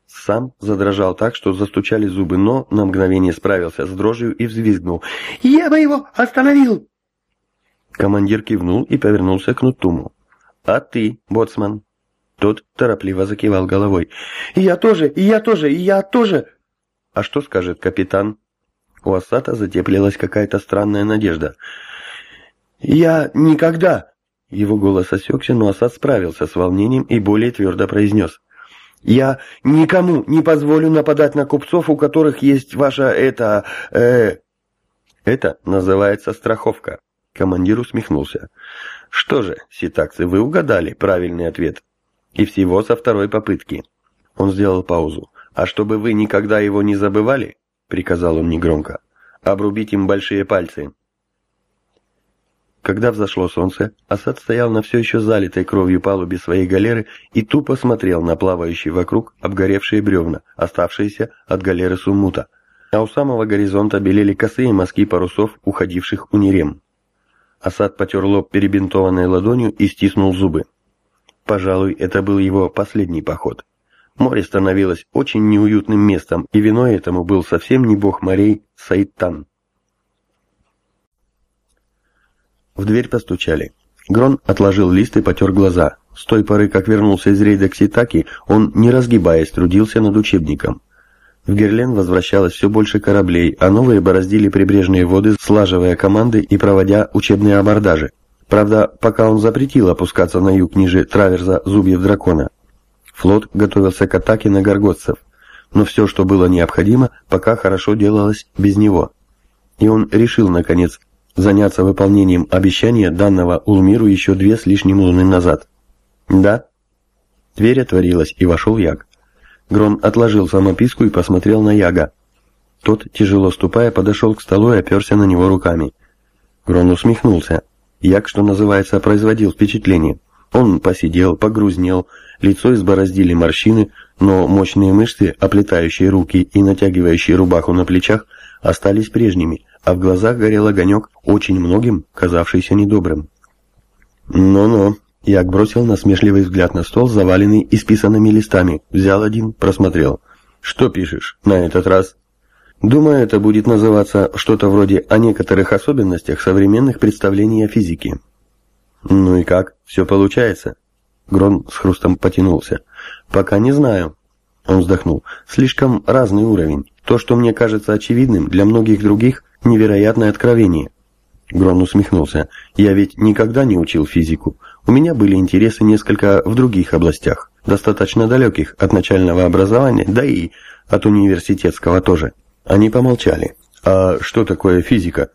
Сам задрожал так, что застучали зубы, но на мгновение справился с дрожью и взвизгнул. «Я бы его остановил!» Командир кивнул и повернулся к Нутуму. «А ты, боцман?» Тот торопливо закивал головой. «И я тоже, и я тоже, и я тоже!» «А что скажет капитан?» У Асата затеплилась какая-то странная надежда. «Я никогда...» Его голос осекся, но Асад справился с волнением и более твердо произнес. Я никому не позволю нападать на купцов, у которых есть ваша это... Э... Это называется страховка. Командир усмехнулся. Что же, ситакцы, вы угадали правильный ответ. И всего со второй попытки. Он сделал паузу. А чтобы вы никогда его не забывали, приказал он негромко, обрубить им большие пальцы. Когда взошло солнце, Асад стоял на все еще залитой кровью палубе своей галеры и тупо смотрел на плавающие вокруг обгоревшие бревна, оставшиеся от галеры Сумута, а у самого горизонта белели косые мазки парусов, уходивших у Нерем. Асад потер лоб перебинтованной ладонью и стиснул зубы. Пожалуй, это был его последний поход. Море становилось очень неуютным местом, и виной этому был совсем не бог морей Сайтан. В дверь постучали. Грон отложил лист и потер глаза. С той поры, как вернулся из рейда Кситаки, он, не разгибаясь, трудился над учебником. В Герлен возвращалось все больше кораблей, а новые бороздили прибрежные воды, слаживая команды и проводя учебные абордажи. Правда, пока он запретил опускаться на юг ниже траверза зубьев дракона. Флот готовился к атаке на горготцев, но все, что было необходимо, пока хорошо делалось без него. И он решил, наконец, заняться выполнением обещания данного Улмиру еще две с лишним луны назад. «Да?» Дверь отворилась, и вошел Як. Грон отложил самописку и посмотрел на Яга. Тот, тяжело ступая, подошел к столу и оперся на него руками. Грон усмехнулся. Як, что называется, производил впечатление. Он посидел, погрузнел, лицо избороздили морщины, но мощные мышцы, оплетающие руки и натягивающие рубаху на плечах, остались прежними, а в глазах горел огонек, очень многим казавшийся недобрым. «Ну-ну», — Як бросил насмешливый взгляд на стол, заваленный исписанными листами, взял один, просмотрел. «Что пишешь на этот раз?» «Думаю, это будет называться что-то вроде о некоторых особенностях современных представлений о физике». «Ну и как? Все получается?» Грон с хрустом потянулся. «Пока не знаю». Он вздохнул. «Слишком разный уровень. То, что мне кажется очевидным, для многих других – невероятное откровение». Грон усмехнулся. «Я ведь никогда не учил физику. У меня были интересы несколько в других областях, достаточно далеких от начального образования, да и от университетского тоже». Они помолчали. «А что такое физика?»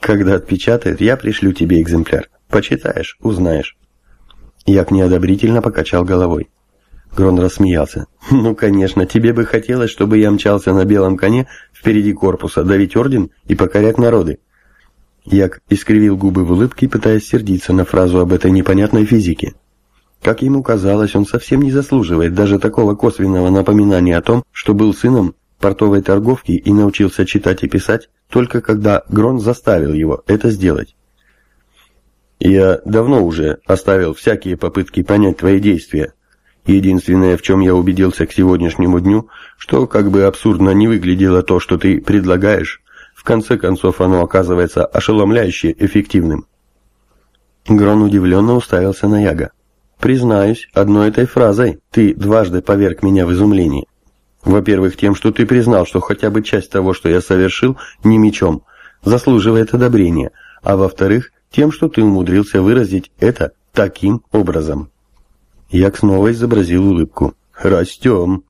«Когда отпечатают, я пришлю тебе экземпляр. Почитаешь, узнаешь». Як неодобрительно покачал головой. Грон рассмеялся. «Ну, конечно, тебе бы хотелось, чтобы я мчался на белом коне впереди корпуса, давить орден и покорять народы». Як искривил губы в улыбке, пытаясь сердиться на фразу об этой непонятной физике. Как ему казалось, он совсем не заслуживает даже такого косвенного напоминания о том, что был сыном портовой торговки и научился читать и писать, только когда Грон заставил его это сделать. «Я давно уже оставил всякие попытки понять твои действия. Единственное, в чем я убедился к сегодняшнему дню, что, как бы абсурдно не выглядело то, что ты предлагаешь, в конце концов оно оказывается ошеломляюще эффективным». Грон удивленно уставился на Яга. «Признаюсь, одной этой фразой ты дважды поверг меня в изумление. Во-первых, тем, что ты признал, что хотя бы часть того, что я совершил, не мечом, заслуживает одобрения, а во-вторых, тем, что ты умудрился выразить это таким образом. Як снова изобразил улыбку. «Растем!»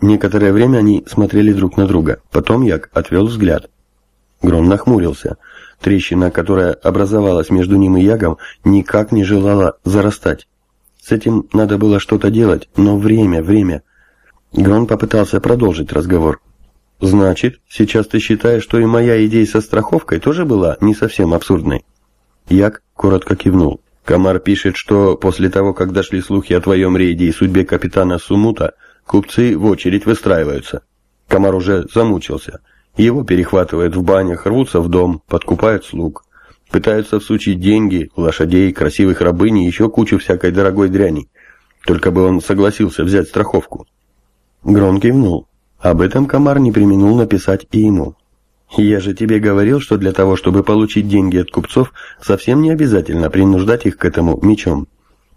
Некоторое время они смотрели друг на друга. Потом Як отвел взгляд. Гром нахмурился. Трещина, которая образовалась между ним и Ягом, никак не желала зарастать. С этим надо было что-то делать, но время, время. Грон попытался продолжить разговор. «Значит, сейчас ты считаешь, что и моя идея со страховкой тоже была не совсем абсурдной?» Як коротко кивнул. Комар пишет, что после того, как дошли слухи о твоем рейде и судьбе капитана Сумута, купцы в очередь выстраиваются. Комар уже замучился. Его перехватывают в банях, рвутся в дом, подкупают слуг. Пытаются всучить деньги, лошадей, красивых рабынь и еще кучу всякой дорогой дряни. Только бы он согласился взять страховку. Грон кивнул. Об этом Комар не применул написать и ему. Я же тебе говорил, что для того, чтобы получить деньги от купцов, совсем не обязательно принуждать их к этому мечом.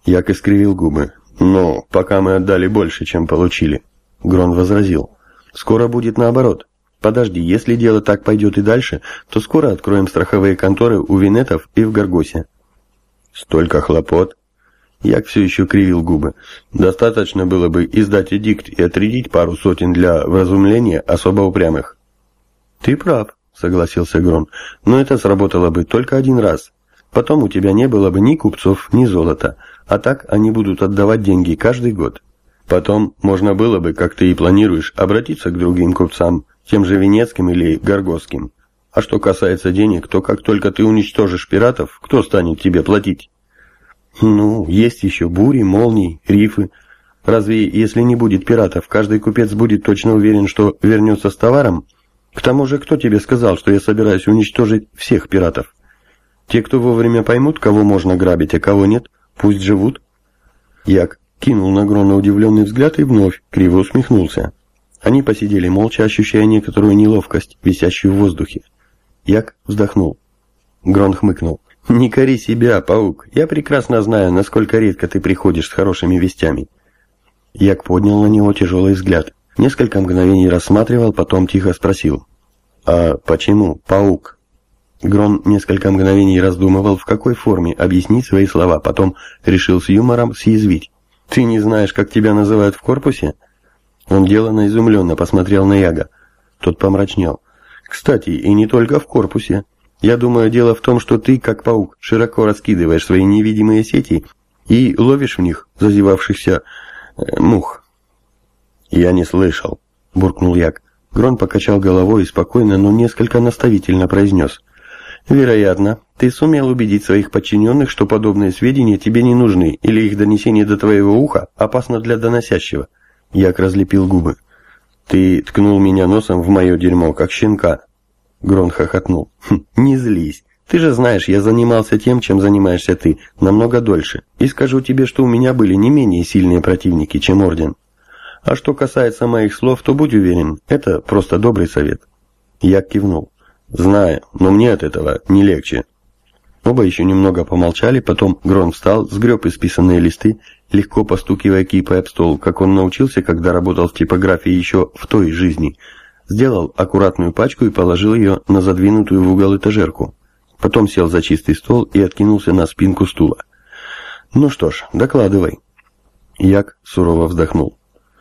Як искривил губы. Но пока мы отдали больше, чем получили. Грон возразил. Скоро будет наоборот. Подожди, если дело так пойдет и дальше, то скоро откроем страховые конторы у Винетов и в Гаргосе. Столько хлопот. Як все еще кривил губы. Достаточно было бы издать эдикт и отрядить пару сотен для вразумления особо упрямых. Ты прав, согласился Грон, но это сработало бы только один раз. Потом у тебя не было бы ни купцов, ни золота, а так они будут отдавать деньги каждый год. Потом можно было бы, как ты и планируешь, обратиться к другим купцам, тем же Венецким или Горгосским. А что касается денег, то как только ты уничтожишь пиратов, кто станет тебе платить? Ну, есть еще бури, молнии, рифы. Разве если не будет пиратов, каждый купец будет точно уверен, что вернется с товаром? К тому же, кто тебе сказал, что я собираюсь уничтожить всех пиратов? Те, кто вовремя поймут, кого можно грабить, а кого нет, пусть живут. Як кинул на Грона удивленный взгляд и вновь криво усмехнулся. Они посидели молча, ощущая некоторую неловкость, висящую в воздухе. Як вздохнул. Грон хмыкнул. «Не кори себя, паук. Я прекрасно знаю, насколько редко ты приходишь с хорошими вестями». Як поднял на него тяжелый взгляд. Несколько мгновений рассматривал, потом тихо спросил. «А почему, паук?» Грон несколько мгновений раздумывал, в какой форме объяснить свои слова, потом решил с юмором съязвить. «Ты не знаешь, как тебя называют в корпусе?» Он деланно изумленно посмотрел на Яга. Тот помрачнел. «Кстати, и не только в корпусе. Я думаю, дело в том, что ты, как паук, широко раскидываешь свои невидимые сети и ловишь в них зазевавшихся э, мух». «Я не слышал», — буркнул Як. Грон покачал головой и спокойно, но несколько наставительно произнес. «Вероятно, ты сумел убедить своих подчиненных, что подобные сведения тебе не нужны, или их донесение до твоего уха опасно для доносящего». Як разлепил губы. «Ты ткнул меня носом в мое дерьмо, как щенка». Грон хохотнул. «Хм, «Не злись. Ты же знаешь, я занимался тем, чем занимаешься ты, намного дольше. И скажу тебе, что у меня были не менее сильные противники, чем Орден. А что касается моих слов, то будь уверен, это просто добрый совет». Як кивнул. «Знаю, но мне от этого не легче». Оба еще немного помолчали, потом Грон встал, сгреб исписанные листы, легко постукивая кипой об стол, как он научился, когда работал в типографии еще в той жизни. Сделал аккуратную пачку и положил ее на задвинутую в угол этажерку. Потом сел за чистый стол и откинулся на спинку стула. «Ну что ж, докладывай». Як сурово вздохнул.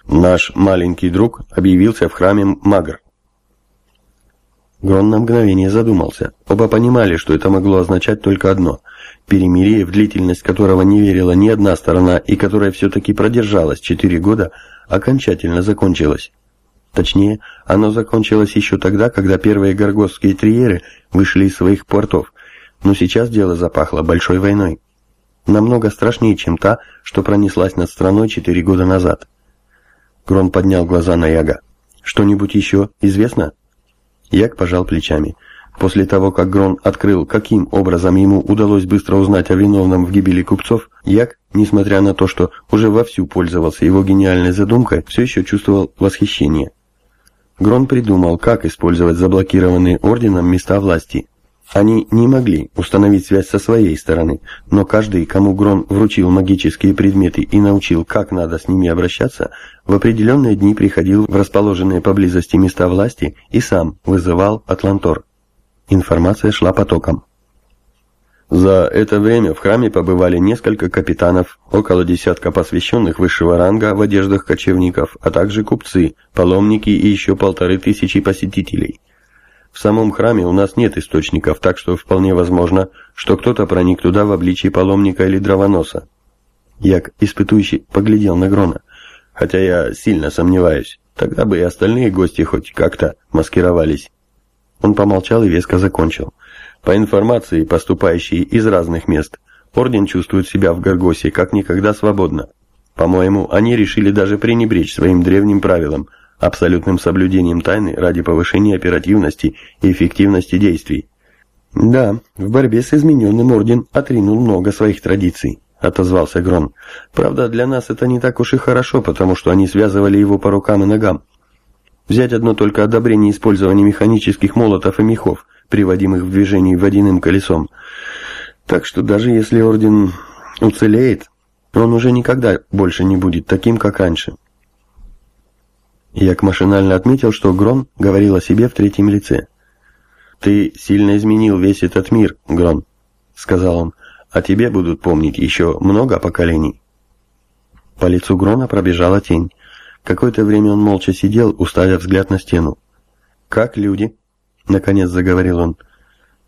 «Наш маленький друг объявился в храме Магр. Грон на мгновение задумался. Оба понимали, что это могло означать только одно. Перемирие, в длительность которого не верила ни одна сторона и которая все-таки продержалась четыре года, окончательно закончилось. Точнее, оно закончилось еще тогда, когда первые горгосские триеры вышли из своих портов, но сейчас дело запахло большой войной. Намного страшнее, чем та, что пронеслась над страной четыре года назад. Грон поднял глаза на Яга. «Что-нибудь еще известно?» Як пожал плечами. После того, как Грон открыл, каким образом ему удалось быстро узнать о виновном в гибели купцов, Як, несмотря на то, что уже вовсю пользовался его гениальной задумкой, все еще чувствовал восхищение. Грон придумал, как использовать заблокированные орденом места власти, они не могли установить связь со своей стороны, но каждый, кому Грон вручил магические предметы и научил, как надо с ними обращаться, в определенные дни приходил в расположенные поблизости места власти и сам вызывал Атлантор. Информация шла потоком. За это время в храме побывали несколько капитанов, около десятка посвященных высшего ранга в одеждах кочевников, а также купцы, паломники и еще полторы тысячи посетителей – в самом храме у нас нет источников, так что вполне возможно, что кто-то проник туда в обличии паломника или дровоноса. Як, испытующий, поглядел на Грона. Хотя я сильно сомневаюсь. Тогда бы и остальные гости хоть как-то маскировались. Он помолчал и веско закончил. По информации, поступающей из разных мест, Орден чувствует себя в Гаргосе как никогда свободно. По-моему, они решили даже пренебречь своим древним правилам – абсолютным соблюдением тайны ради повышения оперативности и эффективности действий. «Да, в борьбе с измененным Орден отринул много своих традиций», — отозвался Грон. «Правда, для нас это не так уж и хорошо, потому что они связывали его по рукам и ногам. Взять одно только одобрение использования механических молотов и мехов, приводимых в движение водяным колесом. Так что даже если Орден уцелеет, он уже никогда больше не будет таким, как раньше». Як машинально отметил, что Грон говорил о себе в третьем лице. «Ты сильно изменил весь этот мир, Грон», — сказал он. о тебе будут помнить еще много поколений. По лицу Грона пробежала тень. Какое-то время он молча сидел, уставив взгляд на стену. «Как люди?» — наконец заговорил он.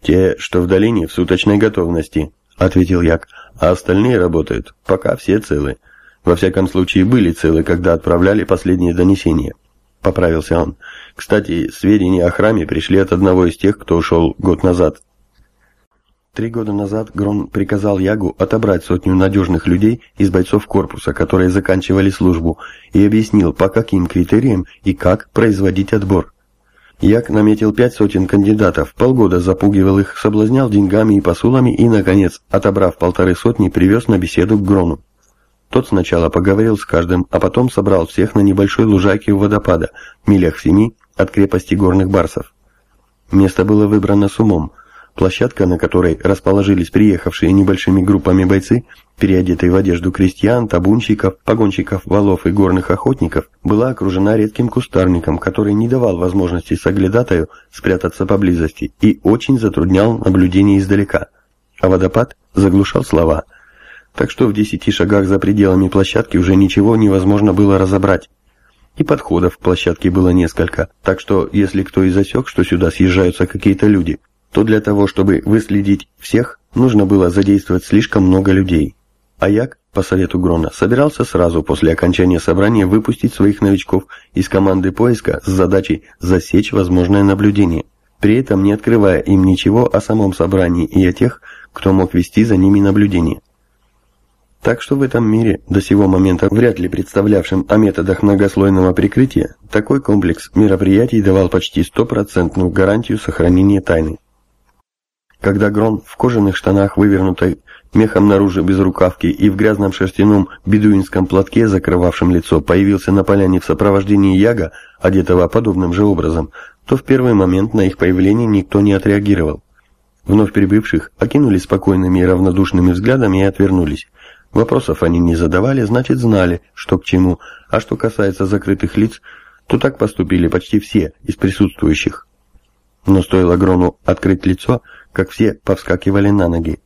«Те, что в долине, в суточной готовности», — ответил Як, — «а остальные работают, пока все целы. Во всяком случае, были целы, когда отправляли последние донесения», — поправился он. «Кстати, сведения о храме пришли от одного из тех, кто ушел год назад». Три года назад Грон приказал Ягу отобрать сотню надежных людей из бойцов корпуса, которые заканчивали службу, и объяснил, по каким критериям и как производить отбор. Як наметил пять сотен кандидатов, полгода запугивал их, соблазнял деньгами и посулами и, наконец, отобрав полторы сотни, привез на беседу к Грону. Тот сначала поговорил с каждым, а потом собрал всех на небольшой лужайке у водопада, милях в семи от крепости горных барсов. Место было выбрано с умом – Площадка, на которой расположились приехавшие небольшими группами бойцы, переодетые в одежду крестьян, табунщиков, погонщиков валов и горных охотников, была окружена редким кустарником, который не давал возможности соглядатаю спрятаться поблизости и очень затруднял наблюдение издалека. А водопад заглушал слова. Так что в десяти шагах за пределами площадки уже ничего невозможно было разобрать. И подходов к площадке было несколько, так что если кто и засек, что сюда съезжаются какие-то люди – то для того, чтобы выследить всех, нужно было задействовать слишком много людей. Аяк, по совету Грона, собирался сразу после окончания собрания выпустить своих новичков из команды поиска с задачей засечь возможное наблюдение, при этом не открывая им ничего о самом собрании и о тех, кто мог вести за ними наблюдение. Так что в этом мире, до сего момента вряд ли представлявшим о методах многослойного прикрытия, такой комплекс мероприятий давал почти стопроцентную гарантию сохранения тайны. Когда Грон в кожаных штанах, вывернутой мехом наружу без рукавки и в грязном шерстяном бедуинском платке, закрывавшем лицо, появился на поляне в сопровождении Яга, одетого подобным же образом, то в первый момент на их появление никто не отреагировал. Вновь прибывших окинули спокойными и равнодушными взглядами и отвернулись. Вопросов они не задавали, значит знали, что к чему, а что касается закрытых лиц, то так поступили почти все из присутствующих. Но стоило Грону открыть лицо, как все повскакивали на ноги.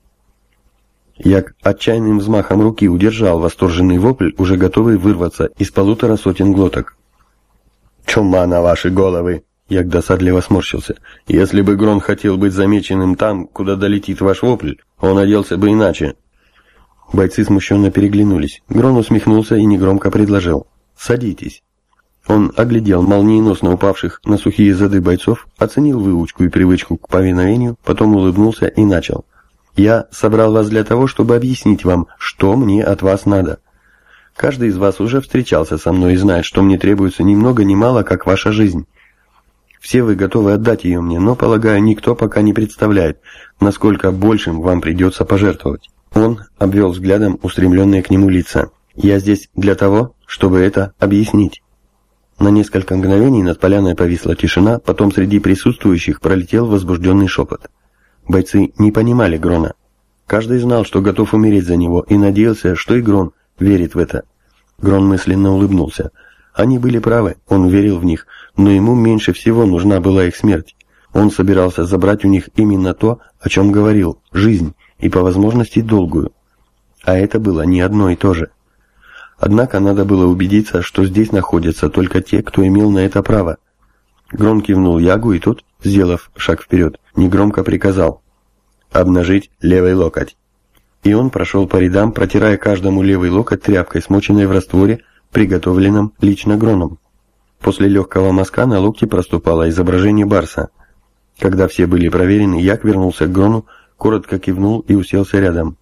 Як отчаянным взмахом руки удержал восторженный вопль, уже готовый вырваться из полутора сотен глоток. «Чума на ваши головы!» Як досадливо сморщился. «Если бы Грон хотел быть замеченным там, куда долетит ваш вопль, он оделся бы иначе». Бойцы смущенно переглянулись. Грон усмехнулся и негромко предложил. «Садитесь». Он оглядел молниеносно упавших на сухие зады бойцов, оценил выучку и привычку к повиновению, потом улыбнулся и начал. «Я собрал вас для того, чтобы объяснить вам, что мне от вас надо. Каждый из вас уже встречался со мной и знает, что мне требуется ни много ни мало, как ваша жизнь. Все вы готовы отдать ее мне, но, полагаю, никто пока не представляет, насколько большим вам придется пожертвовать». Он обвел взглядом устремленные к нему лица. «Я здесь для того, чтобы это объяснить». На несколько мгновений над поляной повисла тишина, потом среди присутствующих пролетел возбужденный шепот. Бойцы не понимали Грона. Каждый знал, что готов умереть за него, и надеялся, что и Грон верит в это. Грон мысленно улыбнулся. Они были правы, он верил в них, но ему меньше всего нужна была их смерть. Он собирался забрать у них именно то, о чем говорил, жизнь, и по возможности долгую. А это было не одно и то же. Однако надо было убедиться, что здесь находятся только те, кто имел на это право. Грон кивнул Ягу, и тот, сделав шаг вперед, негромко приказал «Обнажить левый локоть». И он прошел по рядам, протирая каждому левый локоть тряпкой, смоченной в растворе, приготовленном лично Гроном. После легкого мазка на локте проступало изображение Барса. Когда все были проверены, Як вернулся к Грону, коротко кивнул и уселся рядом.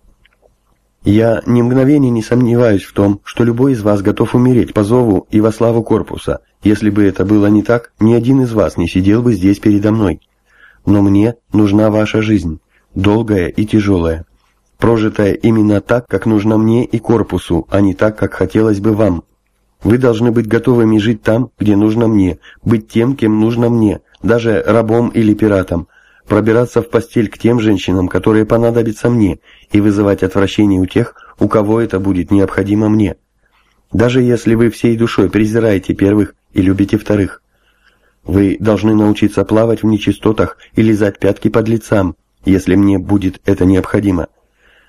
Я ни мгновения не сомневаюсь в том, что любой из вас готов умереть по зову и во славу корпуса. Если бы это было не так, ни один из вас не сидел бы здесь передо мной. Но мне нужна ваша жизнь, долгая и тяжелая, прожитая именно так, как нужно мне и корпусу, а не так, как хотелось бы вам. Вы должны быть готовыми жить там, где нужно мне, быть тем, кем нужно мне, даже рабом или пиратом, пробираться в постель к тем женщинам, которые понадобятся мне, и вызывать отвращение у тех, у кого это будет необходимо мне. Даже если вы всей душой презираете первых и любите вторых. Вы должны научиться плавать в нечистотах и лизать пятки под лицам, если мне будет это необходимо.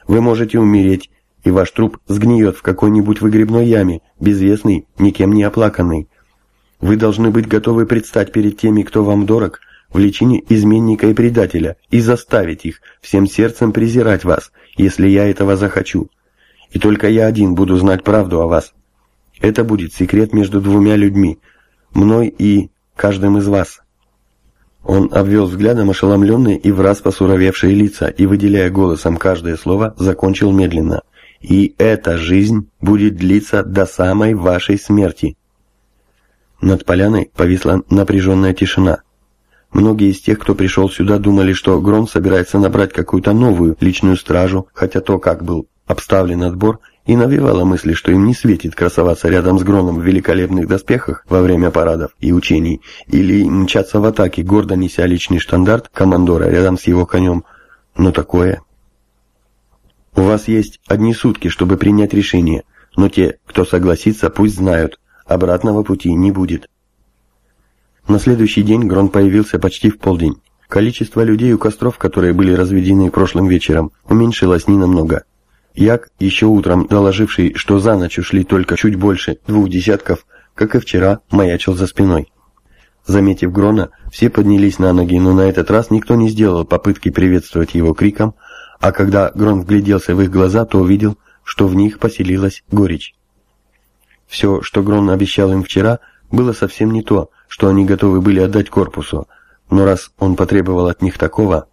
Вы можете умереть, и ваш труп сгниет в какой-нибудь выгребной яме, безвестный, никем не оплаканный. Вы должны быть готовы предстать перед теми, кто вам дорог, в личине изменника и предателя, и заставить их всем сердцем презирать вас, если я этого захочу. И только я один буду знать правду о вас. Это будет секрет между двумя людьми, мной и каждым из вас». Он обвел взглядом ошеломленные и враз посуровевшие лица и, выделяя голосом каждое слово, закончил медленно. «И эта жизнь будет длиться до самой вашей смерти». Над поляной повисла напряженная тишина. Многие из тех, кто пришел сюда, думали, что Грон собирается набрать какую-то новую личную стражу, хотя то, как был обставлен отбор, и навевало мысли, что им не светит красоваться рядом с Гроном в великолепных доспехах во время парадов и учений, или мчаться в атаке, гордо неся личный штандарт командора рядом с его конем. Но такое... У вас есть одни сутки, чтобы принять решение, но те, кто согласится, пусть знают, обратного пути не будет. На следующий день Грон появился почти в полдень. Количество людей у костров, которые были разведены прошлым вечером, уменьшилось ненамного. Як, еще утром доложивший, что за ночь ушли только чуть больше двух десятков, как и вчера, маячил за спиной. Заметив Грона, все поднялись на ноги, но на этот раз никто не сделал попытки приветствовать его криком, а когда Грон вгляделся в их глаза, то увидел, что в них поселилась горечь. Все, что Грон обещал им вчера, было совсем не то, что они готовы были отдать корпусу, но раз он потребовал от них такого,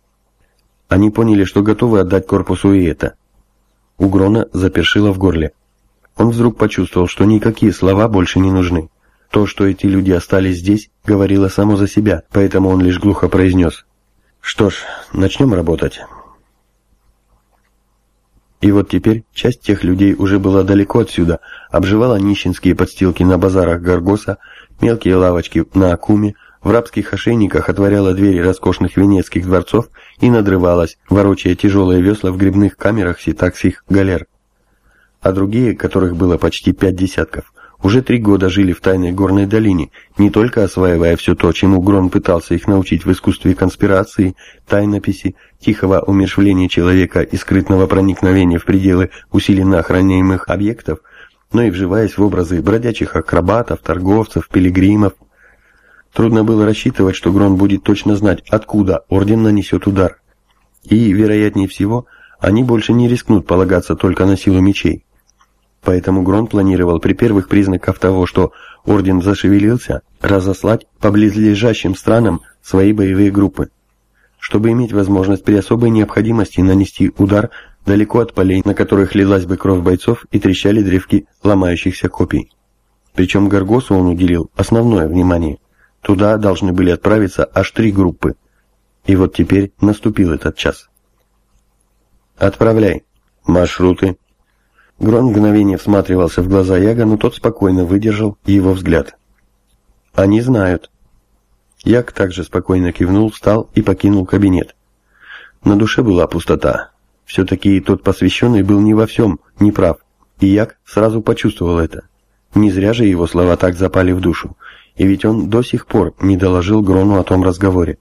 они поняли, что готовы отдать корпусу и это – у Грона запершило в горле. Он вдруг почувствовал, что никакие слова больше не нужны. То, что эти люди остались здесь, говорило само за себя, поэтому он лишь глухо произнес. «Что ж, начнем работать». И вот теперь часть тех людей уже была далеко отсюда, обживала нищенские подстилки на базарах Гаргоса, мелкие лавочки на Акуме, в рабских ошейниках отворяла двери роскошных венецких дворцов и надрывалась, ворочая тяжелые весла в грибных камерах ситаксих галер. А другие, которых было почти пять десятков, уже три года жили в тайной горной долине, не только осваивая все то, чему Грон пытался их научить в искусстве конспирации, тайнописи, тихого умершвления человека и скрытного проникновения в пределы усиленно охраняемых объектов, но и вживаясь в образы бродячих акробатов, торговцев, пилигримов, Трудно было рассчитывать, что Грон будет точно знать, откуда Орден нанесет удар. И, вероятнее всего, они больше не рискнут полагаться только на силу мечей. Поэтому Грон планировал при первых признаках того, что Орден зашевелился, разослать по близлежащим странам свои боевые группы, чтобы иметь возможность при особой необходимости нанести удар далеко от полей, на которых лилась бы кровь бойцов и трещали древки ломающихся копий. Причем Гаргосу он уделил основное внимание – Туда должны были отправиться аж три группы. И вот теперь наступил этот час. «Отправляй. Маршруты». Грон мгновение всматривался в глаза Яга, но тот спокойно выдержал его взгляд. «Они знают». Яг также спокойно кивнул, встал и покинул кабинет. На душе была пустота. Все-таки тот посвященный был не во всем, не прав. И Як сразу почувствовал это. Не зря же его слова так запали в душу и ведь он до сих пор не доложил Грону о том разговоре.